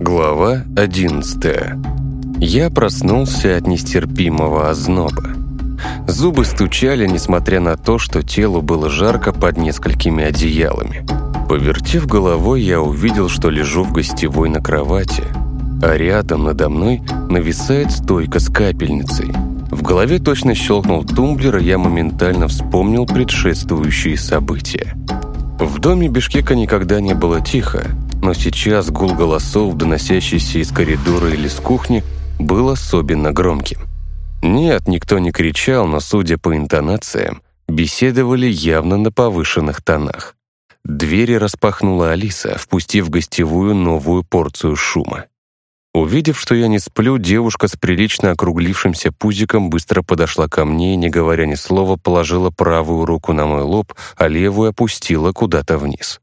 Глава 11 Я проснулся от нестерпимого озноба. Зубы стучали, несмотря на то, что телу было жарко под несколькими одеялами. Повертев головой, я увидел, что лежу в гостевой на кровати, а рядом надо мной нависает стойка с капельницей. В голове точно щелкнул тумблер, и я моментально вспомнил предшествующие события. В доме Бишкека никогда не было тихо, но сейчас гул голосов, доносящийся из коридора или с кухни, был особенно громким. Нет, никто не кричал, но, судя по интонациям, беседовали явно на повышенных тонах. Двери распахнула Алиса, впустив в гостевую новую порцию шума. Увидев, что я не сплю, девушка с прилично округлившимся пузиком быстро подошла ко мне и, не говоря ни слова, положила правую руку на мой лоб, а левую опустила куда-то вниз.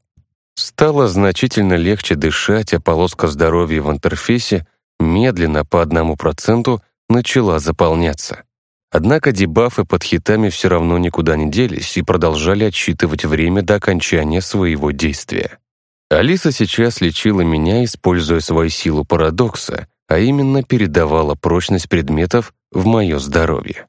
Стало значительно легче дышать, а полоска здоровья в интерфейсе медленно по одному проценту начала заполняться. Однако дебафы под хитами все равно никуда не делись и продолжали отсчитывать время до окончания своего действия. Алиса сейчас лечила меня, используя свою силу парадокса, а именно передавала прочность предметов в мое здоровье.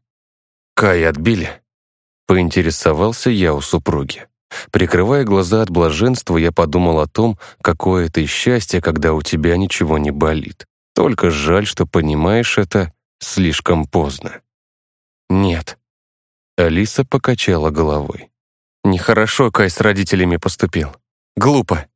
«Кай отбили?» — поинтересовался я у супруги. Прикрывая глаза от блаженства, я подумал о том, какое это счастье, когда у тебя ничего не болит. Только жаль, что понимаешь это слишком поздно. «Нет». Алиса покачала головой. «Нехорошо Кай с родителями поступил. Глупо».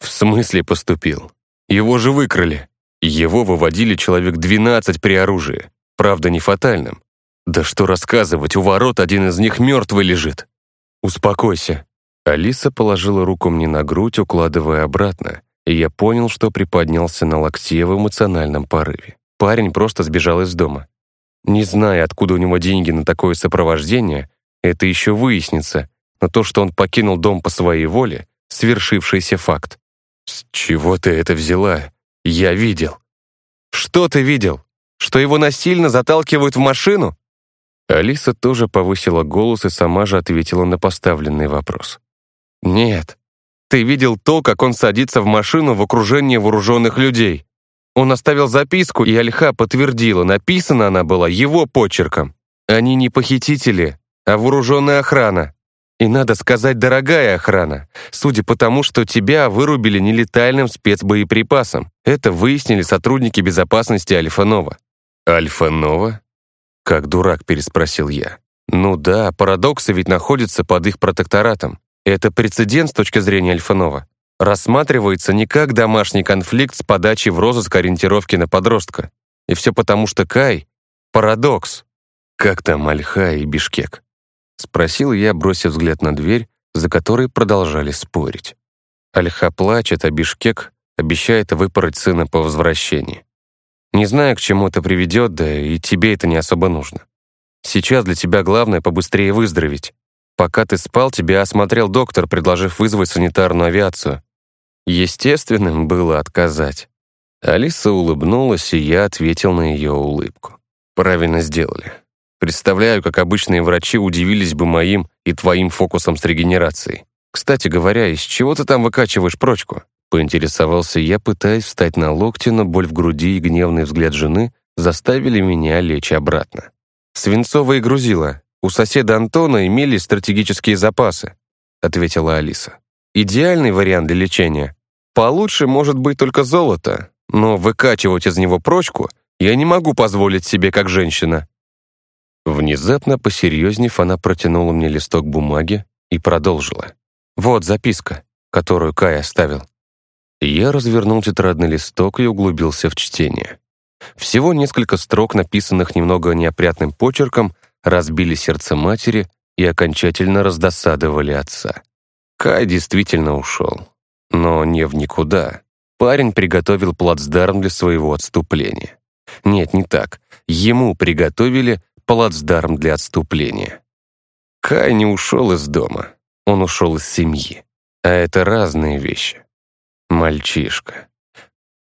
«В смысле поступил? Его же выкрали. Его выводили человек 12 при оружии. Правда, не фатальном. Да что рассказывать, у ворот один из них мертвый лежит. Успокойся. Алиса положила руку мне на грудь, укладывая обратно, и я понял, что приподнялся на локте в эмоциональном порыве. Парень просто сбежал из дома. Не зная, откуда у него деньги на такое сопровождение, это еще выяснится, но то, что он покинул дом по своей воле, свершившийся факт. «С чего ты это взяла? Я видел». «Что ты видел? Что его насильно заталкивают в машину?» Алиса тоже повысила голос и сама же ответила на поставленный вопрос. «Нет. Ты видел то, как он садится в машину в окружении вооруженных людей. Он оставил записку, и Альха подтвердила, написана она была его почерком. Они не похитители, а вооруженная охрана. И надо сказать, дорогая охрана, судя по тому, что тебя вырубили нелетальным спецбоеприпасом. Это выяснили сотрудники безопасности Альфа-Нова. «Альфа-Нова?» Как дурак переспросил я. «Ну да, парадоксы ведь находятся под их протекторатом. Это прецедент с точки зрения Альфанова. Рассматривается не как домашний конфликт с подачей в розыск ориентировки на подростка. И все потому, что Кай — парадокс. Как там Альха и Бишкек? Спросил я, бросив взгляд на дверь, за которой продолжали спорить. Альха плачет, а Бишкек обещает выпороть сына по возвращении. Не знаю, к чему это приведет, да и тебе это не особо нужно. Сейчас для тебя главное побыстрее выздороветь. Пока ты спал, тебя осмотрел доктор, предложив вызвать санитарную авиацию. Естественным было отказать. Алиса улыбнулась, и я ответил на ее улыбку. Правильно сделали. Представляю, как обычные врачи удивились бы моим и твоим фокусом с регенерацией. Кстати говоря, из чего ты там выкачиваешь прочку? Поинтересовался я, пытаясь встать на локти, но боль в груди и гневный взгляд жены заставили меня лечь обратно. Свинцовые грузила. «У соседа Антона имелись стратегические запасы», — ответила Алиса. «Идеальный вариант для лечения. Получше может быть только золото, но выкачивать из него прочку я не могу позволить себе как женщина». Внезапно, посерьезнев, она протянула мне листок бумаги и продолжила. «Вот записка, которую Кай оставил». Я развернул тетрадный листок и углубился в чтение. Всего несколько строк, написанных немного неопрятным почерком, разбили сердце матери и окончательно раздосадовали отца. Кай действительно ушел. Но не в никуда. Парень приготовил плацдарм для своего отступления. Нет, не так. Ему приготовили плацдарм для отступления. Кай не ушел из дома. Он ушел из семьи. А это разные вещи. Мальчишка.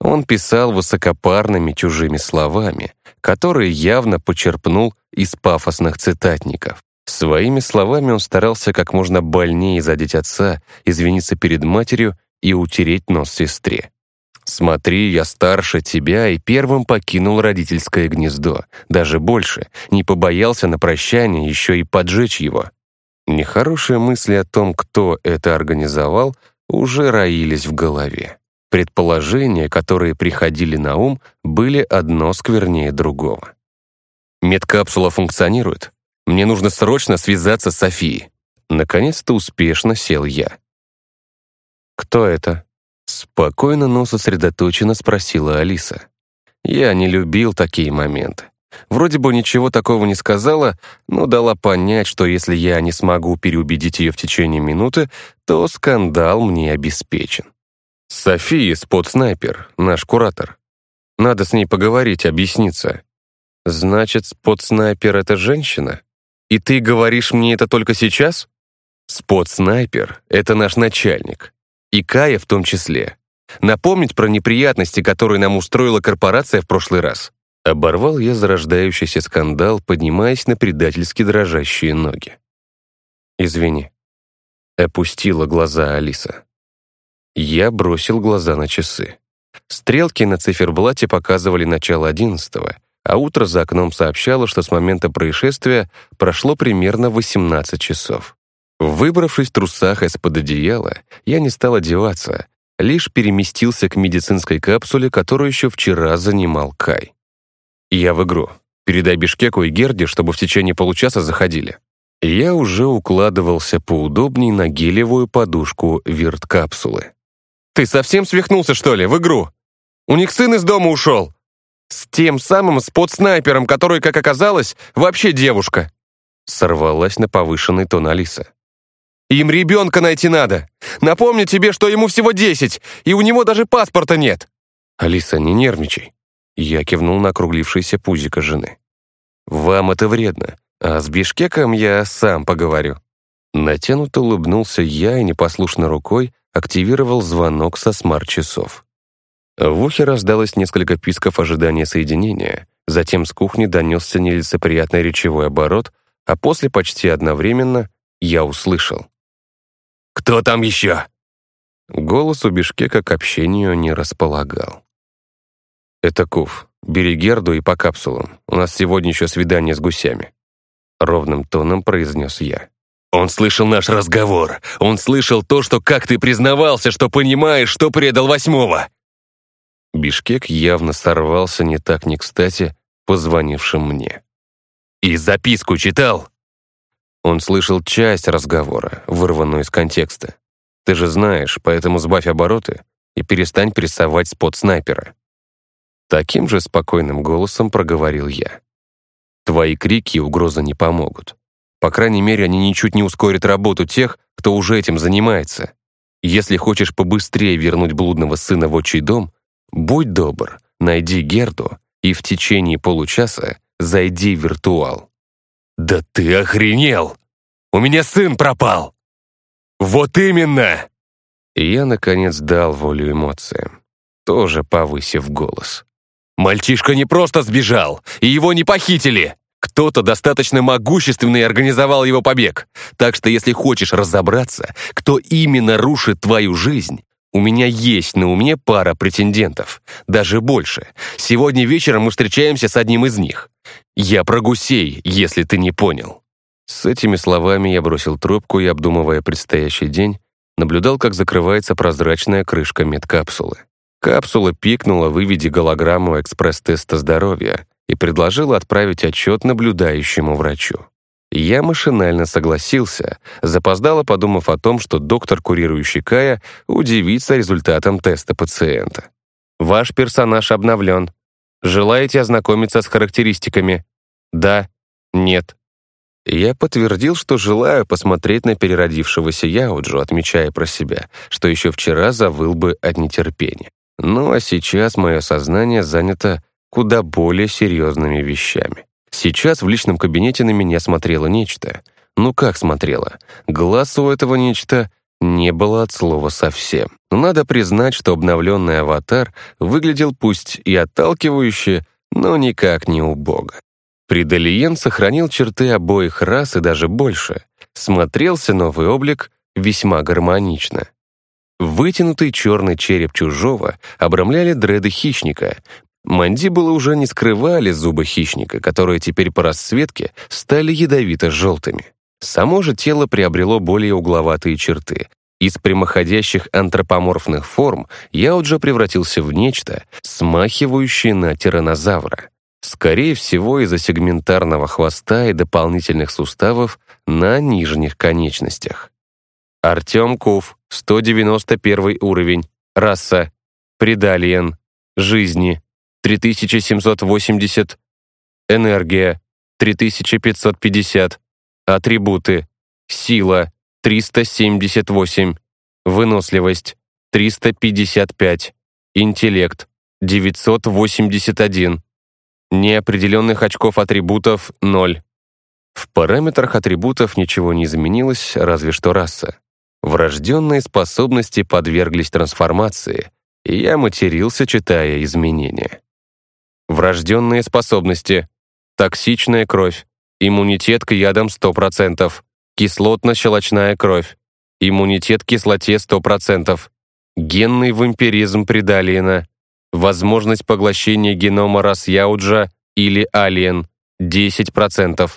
Он писал высокопарными чужими словами, которые явно почерпнул из пафосных цитатников. Своими словами он старался как можно больнее задеть отца, извиниться перед матерью и утереть нос сестре. Смотри, я старше тебя и первым покинул родительское гнездо. Даже больше. Не побоялся на прощание еще и поджечь его. Нехорошие мысли о том, кто это организовал, уже роились в голове. Предположения, которые приходили на ум, были одно сквернее другого. Медкапсула функционирует. Мне нужно срочно связаться с Софией. Наконец-то успешно сел я. «Кто это?» Спокойно, но сосредоточенно спросила Алиса. Я не любил такие моменты. Вроде бы ничего такого не сказала, но дала понять, что если я не смогу переубедить ее в течение минуты, то скандал мне обеспечен. София спот-снайпер, наш куратор. Надо с ней поговорить, объясниться. Значит, спот-снайпер — это женщина? И ты говоришь мне это только сейчас? Спот-снайпер — это наш начальник. И Кая в том числе. Напомнить про неприятности, которые нам устроила корпорация в прошлый раз. Оборвал я зарождающийся скандал, поднимаясь на предательски дрожащие ноги. «Извини». Опустила глаза Алиса. Я бросил глаза на часы. Стрелки на циферблате показывали начало одиннадцатого, а утро за окном сообщало, что с момента происшествия прошло примерно 18 часов. Выбравшись в трусах из-под одеяла, я не стал одеваться, лишь переместился к медицинской капсуле, которую еще вчера занимал Кай. «Я в игру. Передай Бишкеку и Герде, чтобы в течение получаса заходили». Я уже укладывался поудобней на гелевую подушку вирт-капсулы. «Ты совсем свихнулся, что ли, в игру? У них сын из дома ушел. С тем самым спот-снайпером, который, как оказалось, вообще девушка». Сорвалась на повышенный тон Алиса. Им ребенка найти надо. Напомню тебе, что ему всего десять, и у него даже паспорта нет». «Алиса, не нервничай». Я кивнул на округлившееся пузико жены. «Вам это вредно, а с Бишкеком я сам поговорю». Натянуто улыбнулся я и непослушно рукой активировал звонок со смарт-часов. В ухе раздалось несколько писков ожидания соединения, затем с кухни донесся нелицеприятный речевой оборот, а после почти одновременно я услышал. «Кто там еще?» Голос у Бишкека к общению не располагал. «Это Куф. Бери Герду и по капсулам. У нас сегодня еще свидание с гусями». Ровным тоном произнес я. «Он слышал наш разговор. Он слышал то, что как ты признавался, что понимаешь, что предал восьмого». Бишкек явно сорвался не так не кстати, позвонившим мне. «И записку читал?» Он слышал часть разговора, вырванную из контекста. Ты же знаешь, поэтому сбавь обороты и перестань прессовать спот снайпера. Таким же спокойным голосом проговорил я. Твои крики и угрозы не помогут. По крайней мере, они ничуть не ускорят работу тех, кто уже этим занимается. Если хочешь побыстрее вернуть блудного сына в отчий дом, будь добр, найди Герду и в течение получаса зайди в виртуал. «Да ты охренел! У меня сын пропал!» «Вот именно!» я, наконец, дал волю эмоциям, тоже повысив голос. «Мальчишка не просто сбежал, и его не похитили! Кто-то достаточно могущественный организовал его побег. Так что если хочешь разобраться, кто именно рушит твою жизнь, у меня есть на уме пара претендентов. Даже больше. Сегодня вечером мы встречаемся с одним из них. Я про гусей, если ты не понял». С этими словами я бросил трубку и, обдумывая предстоящий день, наблюдал, как закрывается прозрачная крышка медкапсулы. Капсула пикнула, выведя голограмму экспресс-теста здоровья и предложила отправить отчет наблюдающему врачу. Я машинально согласился, запоздало подумав о том, что доктор, курирующий Кая, удивится результатом теста пациента. «Ваш персонаж обновлен. Желаете ознакомиться с характеристиками?» «Да», «Нет». Я подтвердил, что желаю посмотреть на переродившегося Яуджу, отмечая про себя, что еще вчера завыл бы от нетерпения. Ну а сейчас мое сознание занято куда более серьезными вещами. Сейчас в личном кабинете на меня смотрело нечто. Ну как смотрело? Глаз у этого нечто не было от слова совсем. Надо признать, что обновленный аватар выглядел пусть и отталкивающе, но никак не убого. Придалиен сохранил черты обоих рас и даже больше. Смотрелся новый облик весьма гармонично. Вытянутый черный череп чужого обрамляли дреды хищника. Мандибулы уже не скрывали зубы хищника, которые теперь по расцветке стали ядовито-желтыми. Само же тело приобрело более угловатые черты. Из прямоходящих антропоморфных форм я уже превратился в нечто, смахивающее на тиранозавра. Скорее всего, из-за сегментарного хвоста и дополнительных суставов на нижних конечностях. Артем Кув, 191 уровень, раса, предалиен, жизни, 3780, энергия, 3550, атрибуты, сила, 378, выносливость, 355, интеллект, 981, неопределенных очков атрибутов, 0. В параметрах атрибутов ничего не изменилось, разве что раса. Врожденные способности подверглись трансформации, и я матерился, читая изменения. Врожденные способности. Токсичная кровь. Иммунитет к ядам 100%. Кислотно-щелочная кровь. Иммунитет к кислоте 100%. Генный вампиризм Придалиена. Возможность поглощения генома рас Яуджа или Алиен 10%.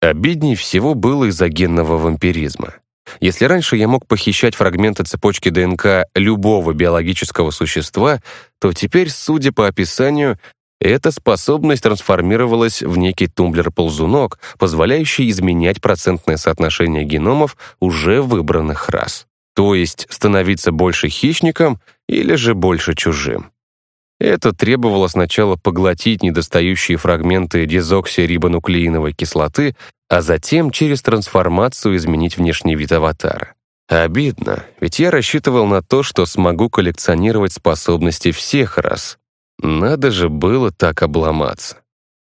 Обидней всего было из-за генного вампиризма. Если раньше я мог похищать фрагменты цепочки ДНК любого биологического существа, то теперь, судя по описанию, эта способность трансформировалась в некий тумблер-ползунок, позволяющий изменять процентное соотношение геномов уже выбранных рас. То есть становиться больше хищником или же больше чужим. Это требовало сначала поглотить недостающие фрагменты дезоксирибонуклеиновой кислоты, а затем через трансформацию изменить внешний вид аватара. Обидно, ведь я рассчитывал на то, что смогу коллекционировать способности всех рас. Надо же было так обломаться.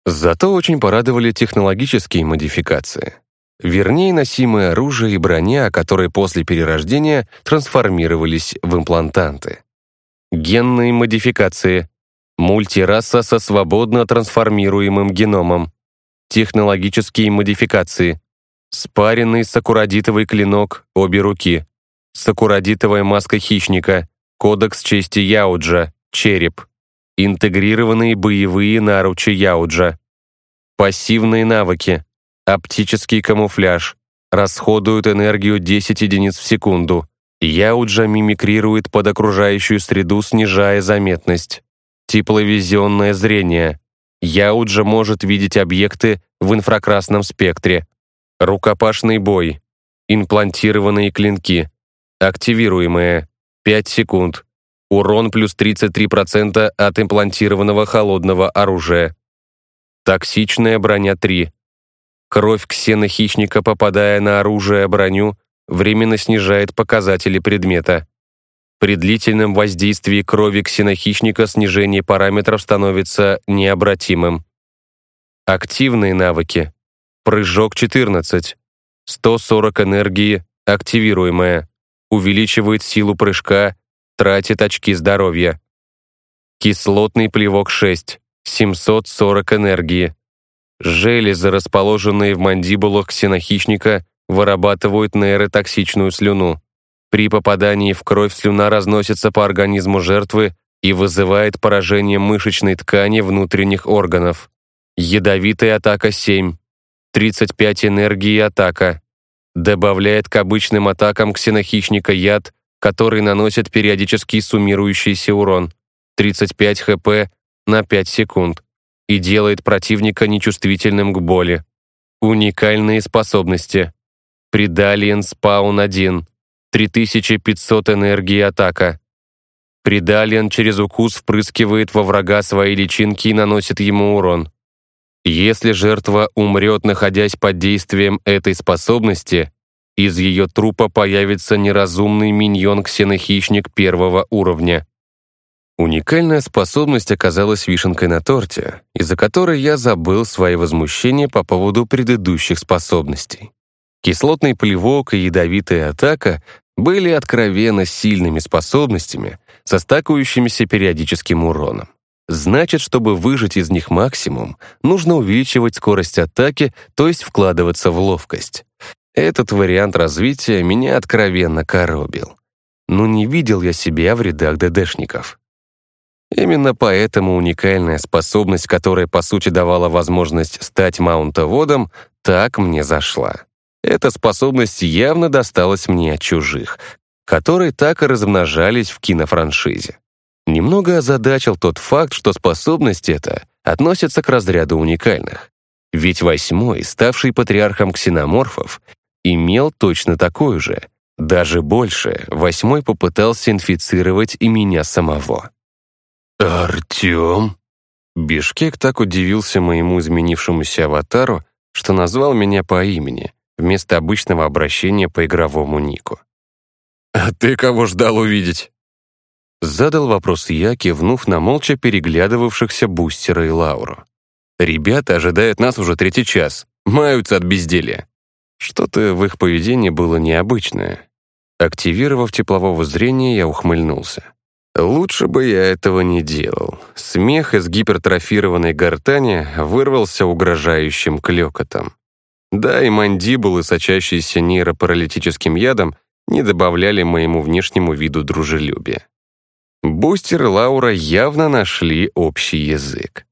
Зато очень порадовали технологические модификации. Вернее, носимое оружие и броня, которые после перерождения трансформировались в имплантанты. Генные модификации. Мультираса со свободно трансформируемым геномом. Технологические модификации. Спаренный сакурадитовый клинок, обе руки. Сакурадитовая маска хищника. Кодекс чести Яуджа, череп. Интегрированные боевые наручи Яуджа. Пассивные навыки. Оптический камуфляж. Расходуют энергию 10 единиц в секунду. Яуджа мимикрирует под окружающую среду, снижая заметность. Тепловизионное зрение. Яуджа может видеть объекты в инфракрасном спектре. Рукопашный бой. Имплантированные клинки. Активируемые. 5 секунд. Урон плюс 33% от имплантированного холодного оружия. Токсичная броня 3. Кровь ксенохищника, попадая на оружие броню, временно снижает показатели предмета. При длительном воздействии крови ксенохищника снижение параметров становится необратимым. Активные навыки. Прыжок 14. 140 энергии, активируемая. Увеличивает силу прыжка, тратит очки здоровья. Кислотный плевок 6. 740 энергии. Железы, расположенные в мандибулах ксенохищника, вырабатывают нейротоксичную слюну. При попадании в кровь слюна разносится по организму жертвы и вызывает поражение мышечной ткани внутренних органов. Ядовитая атака 7. 35 энергии атака. Добавляет к обычным атакам ксенохищника яд, который наносит периодический суммирующийся урон. 35 хп на 5 секунд. И делает противника нечувствительным к боли. Уникальные способности. Придалиен спаун 1. 3500 энергии атака. Придалиен через укус впрыскивает во врага свои личинки и наносит ему урон. Если жертва умрет, находясь под действием этой способности, из ее трупа появится неразумный миньон-ксенохищник первого уровня. Уникальная способность оказалась вишенкой на торте, из-за которой я забыл свои возмущения по поводу предыдущих способностей. Кислотный плевок и ядовитая атака были откровенно сильными способностями, со стакающимися периодическим уроном. Значит, чтобы выжать из них максимум, нужно увеличивать скорость атаки, то есть вкладываться в ловкость. Этот вариант развития меня откровенно коробил. но не видел я себя в рядах ДДшников. Именно поэтому уникальная способность, которая по сути давала возможность стать маунтоводом, так мне зашла. Эта способность явно досталась мне от чужих, которые так и размножались в кинофраншизе. Немного озадачил тот факт, что способность эта относится к разряду уникальных. Ведь восьмой, ставший патриархом ксеноморфов, имел точно такую же. Даже больше, восьмой попытался инфицировать и меня самого. «Артем?» Бишкек так удивился моему изменившемуся аватару, что назвал меня по имени, вместо обычного обращения по игровому нику. «А ты кого ждал увидеть?» Задал вопрос я, кивнув на молча переглядывавшихся Бустера и Лауру. «Ребята ожидают нас уже третий час, маются от безделья». Что-то в их поведении было необычное. Активировав теплового зрения, я ухмыльнулся. Лучше бы я этого не делал. Смех из гипертрофированной гортани вырвался угрожающим клёкотом. Да, и мандибулы, сочащиеся нейропаралитическим ядом, не добавляли моему внешнему виду дружелюбия. Бустер и Лаура явно нашли общий язык.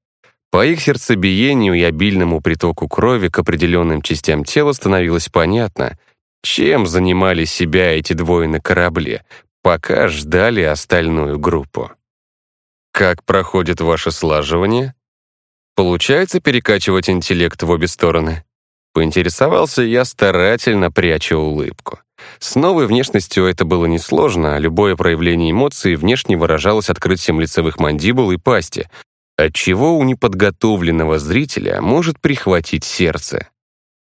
По их сердцебиению и обильному притоку крови к определенным частям тела становилось понятно, чем занимали себя эти двое на корабле, пока ждали остальную группу. Как проходит ваше слаживание? Получается перекачивать интеллект в обе стороны? Поинтересовался я, старательно пряча улыбку. С новой внешностью это было несложно, а любое проявление эмоций внешне выражалось открытием лицевых мандибул и пасти, отчего у неподготовленного зрителя может прихватить сердце.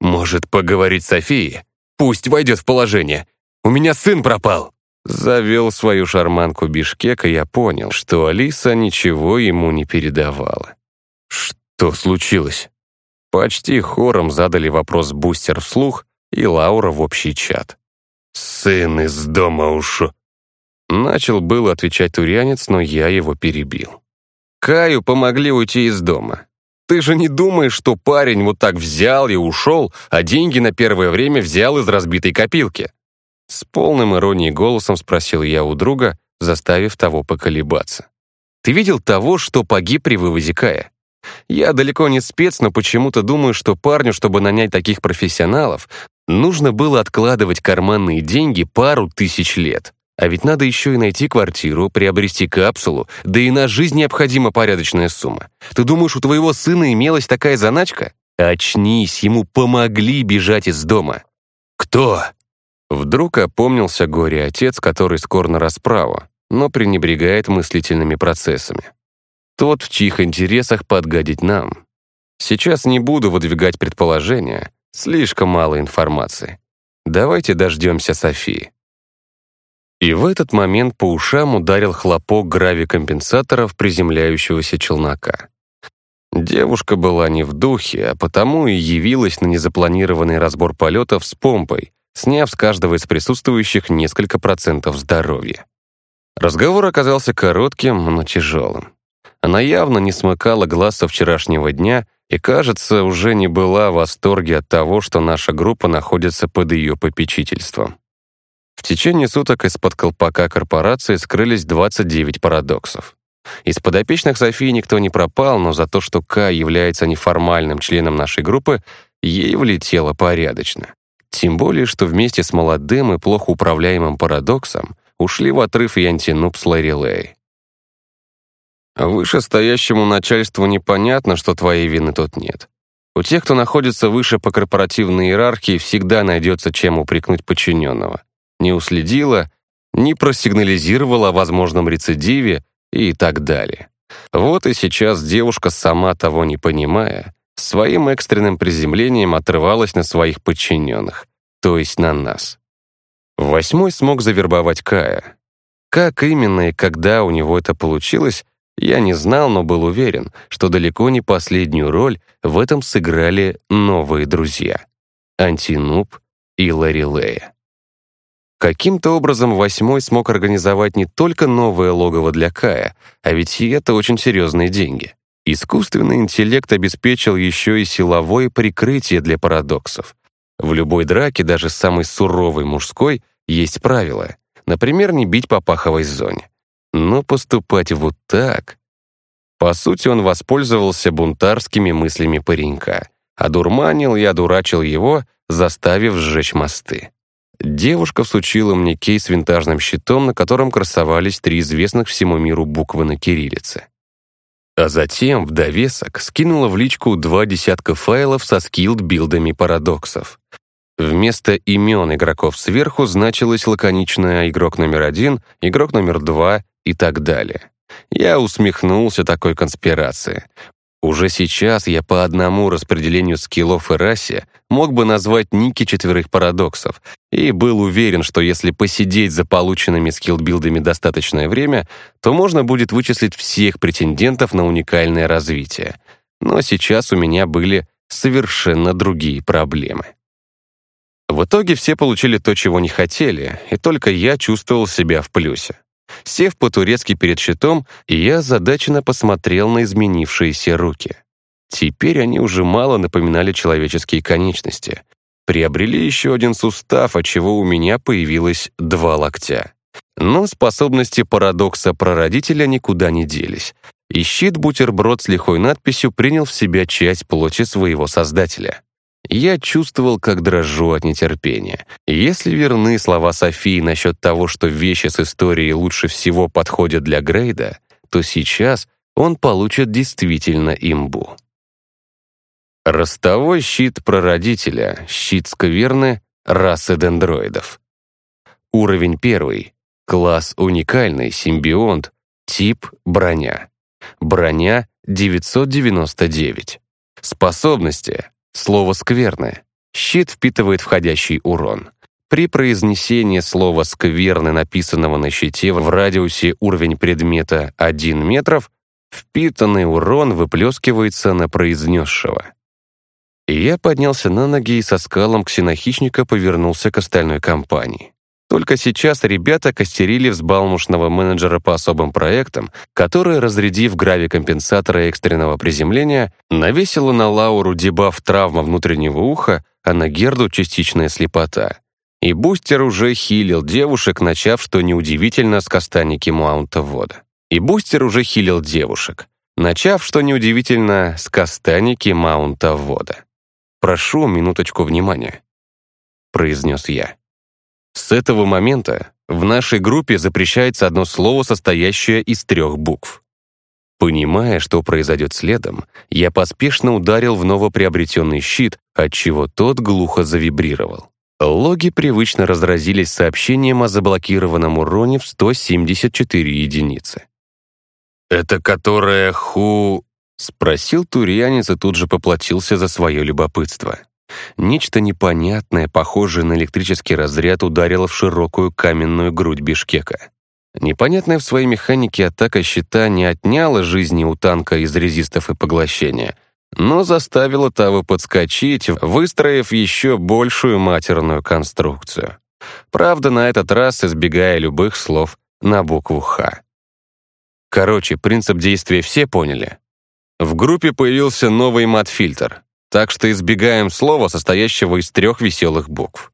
«Может, поговорить с Софией? Пусть войдет в положение. У меня сын пропал!» Завел свою шарманку Бишкек, и я понял, что Алиса ничего ему не передавала. «Что случилось?» Почти хором задали вопрос Бустер вслух и Лаура в общий чат. «Сын из дома ушел». Начал был отвечать турянец, но я его перебил. Каю помогли уйти из дома. Ты же не думаешь, что парень вот так взял и ушел, а деньги на первое время взял из разбитой копилки? С полным иронией голосом спросил я у друга, заставив того поколебаться. «Ты видел того, что погиб при вывозе Кая? Я далеко не спец, но почему-то думаю, что парню, чтобы нанять таких профессионалов, нужно было откладывать карманные деньги пару тысяч лет. А ведь надо еще и найти квартиру, приобрести капсулу, да и на жизнь необходима порядочная сумма. Ты думаешь, у твоего сына имелась такая заначка? Очнись, ему помогли бежать из дома. Кто? Вдруг опомнился горе-отец, который скор на расправу, но пренебрегает мыслительными процессами. Тот, в чьих интересах подгадить нам. Сейчас не буду выдвигать предположения, слишком мало информации. Давайте дождемся Софии. И в этот момент по ушам ударил хлопок гравикомпенсаторов приземляющегося челнока. Девушка была не в духе, а потому и явилась на незапланированный разбор полетов с помпой, сняв с каждого из присутствующих несколько процентов здоровья. Разговор оказался коротким, но тяжелым. Она явно не смыкала глаз со вчерашнего дня и, кажется, уже не была в восторге от того, что наша группа находится под ее попечительством. В течение суток из-под колпака корпорации скрылись 29 парадоксов. Из подопечных Софии никто не пропал, но за то, что К является неформальным членом нашей группы, ей влетело порядочно. Тем более, что вместе с молодым и плохо управляемым парадоксом ушли в отрыв и с Лэри Лэй. Вышестоящему начальству непонятно, что твоей вины тут нет. У тех, кто находится выше по корпоративной иерархии, всегда найдется чем упрекнуть подчиненного. Не уследила, не просигнализировала о возможном рецидиве и так далее. Вот и сейчас девушка, сама того не понимая, своим экстренным приземлением отрывалась на своих подчиненных, то есть на нас. Восьмой смог завербовать Кая. Как именно и когда у него это получилось, я не знал, но был уверен, что далеко не последнюю роль в этом сыграли новые друзья — Антинуб и Ларилея. Каким-то образом Восьмой смог организовать не только новое логово для Кая, а ведь и это очень серьезные деньги. Искусственный интеллект обеспечил еще и силовое прикрытие для парадоксов. В любой драке, даже самой суровой мужской, есть правила. например, не бить по паховой зоне. Но поступать вот так... По сути, он воспользовался бунтарскими мыслями паренька. Одурманил и одурачил его, заставив сжечь мосты. Девушка всучила мне кейс с винтажным щитом, на котором красовались три известных всему миру буквы на кириллице. А затем, в довесок, скинула в личку два десятка файлов со скилл-билдами парадоксов. Вместо имен игроков сверху значилось лаконичное «игрок номер один», «игрок номер два» и так далее. Я усмехнулся такой конспирации. Уже сейчас я по одному распределению скиллов и расе мог бы назвать ники четверых парадоксов и был уверен, что если посидеть за полученными скиллбилдами достаточное время, то можно будет вычислить всех претендентов на уникальное развитие. Но сейчас у меня были совершенно другие проблемы. В итоге все получили то, чего не хотели, и только я чувствовал себя в плюсе. Сев по-турецки перед щитом, я задаченно посмотрел на изменившиеся руки. Теперь они уже мало напоминали человеческие конечности. Приобрели еще один сустав, отчего у меня появилось два локтя. Но способности парадокса прародителя никуда не делись, и щит-бутерброд с лихой надписью принял в себя часть плоти своего создателя. Я чувствовал, как дрожу от нетерпения. Если верны слова Софии насчет того, что вещи с историей лучше всего подходят для Грейда, то сейчас он получит действительно имбу. Ростовой щит прародителя, щит скверны, расы дендроидов. Уровень первый. Класс уникальный, симбионт, тип броня. Броня 999. Способности Слово «скверное». Щит впитывает входящий урон. При произнесении слова «скверны», написанного на щите в радиусе уровень предмета 1 метров, впитанный урон выплескивается на произнесшего. я поднялся на ноги и со скалом ксенохищника повернулся к остальной компании. Только сейчас ребята костерили взбалмошного менеджера по особым проектам, который, разрядив гравикомпенсаторы экстренного приземления, навесила на Лауру дебаф травма внутреннего уха, а на Герду частичная слепота. И бустер уже хилил девушек, начав, что неудивительно, с кастаники Маунта Вода. И бустер уже хилил девушек, начав, что неудивительно, с кастаники Маунта Вода. «Прошу минуточку внимания», — произнес я. С этого момента в нашей группе запрещается одно слово, состоящее из трех букв. Понимая, что произойдет следом, я поспешно ударил в новоприобретенный щит, отчего тот глухо завибрировал. Логи привычно разразились сообщением о заблокированном уроне в 174 единицы. «Это которая ху...» — спросил турянец и тут же поплатился за свое любопытство. Нечто непонятное, похожее на электрический разряд, ударило в широкую каменную грудь Бишкека. Непонятная в своей механике атака щита не отняла жизни у танка из резистов и поглощения, но заставила того подскочить, выстроив еще большую матерную конструкцию. Правда, на этот раз избегая любых слов на букву «Х». Короче, принцип действия все поняли. В группе появился новый мат-фильтр так что избегаем слова, состоящего из трех веселых букв.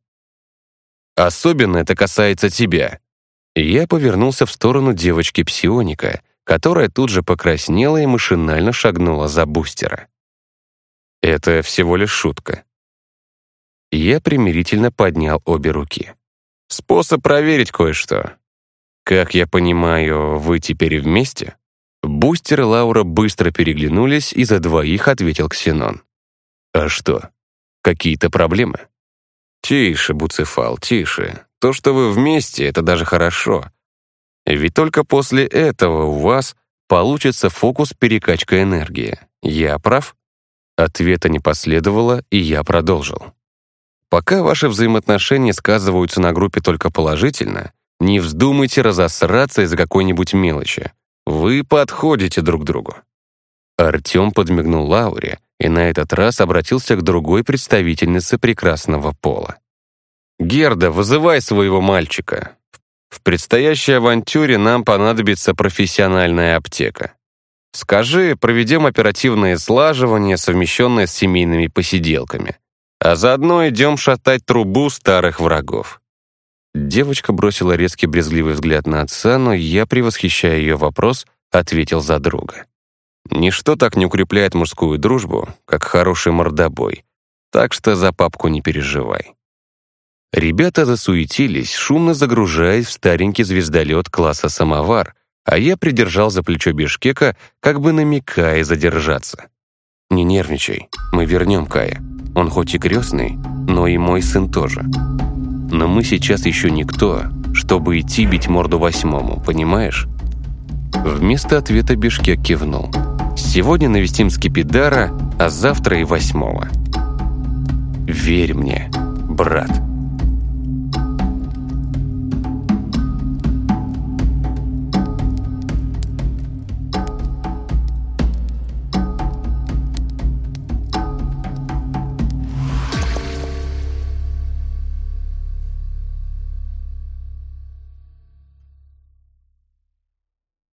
Особенно это касается тебя. я повернулся в сторону девочки-псионика, которая тут же покраснела и машинально шагнула за бустера. Это всего лишь шутка. Я примирительно поднял обе руки. Способ проверить кое-что. Как я понимаю, вы теперь вместе? Бустер и Лаура быстро переглянулись, и за двоих ответил Ксенон. А что? Какие-то проблемы? Тише, Буцефал, тише. То, что вы вместе, это даже хорошо. Ведь только после этого у вас получится фокус перекачка энергии. Я прав? Ответа не последовало, и я продолжил. Пока ваши взаимоотношения сказываются на группе только положительно, не вздумайте разосраться из-за какой-нибудь мелочи. Вы подходите друг другу. Артем подмигнул Лауре, и на этот раз обратился к другой представительнице прекрасного пола. «Герда, вызывай своего мальчика. В предстоящей авантюре нам понадобится профессиональная аптека. Скажи, проведем оперативное слаживание, совмещенное с семейными посиделками, а заодно идем шатать трубу старых врагов». Девочка бросила резкий брезгливый взгляд на отца, но я, превосхищая ее вопрос, ответил за друга. Ничто так не укрепляет мужскую дружбу, как хороший мордобой, так что за папку не переживай. Ребята засуетились, шумно загружаясь в старенький звездолет класса «Самовар», а я придержал за плечо Бишкека, как бы намекая задержаться. «Не нервничай, мы вернем Кая. Он хоть и крестный, но и мой сын тоже. Но мы сейчас еще никто, чтобы идти бить морду восьмому, понимаешь?» Вместо ответа Бишкек кивнул. «Сегодня навестим Скипидара, а завтра и восьмого». «Верь мне, брат».